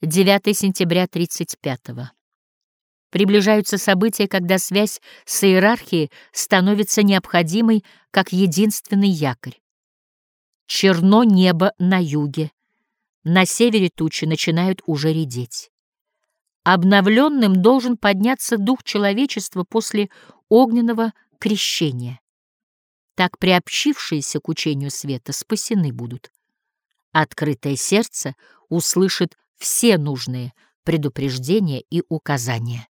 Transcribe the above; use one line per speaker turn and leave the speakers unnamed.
9 сентября 35 -го. Приближаются события, когда связь с иерархией становится необходимой как единственный якорь. Черно небо на юге, на севере тучи начинают уже редеть. Обновленным должен подняться дух человечества после огненного крещения. Так приобщившиеся к учению света спасены будут. Открытое сердце услышит все нужные предупреждения и указания.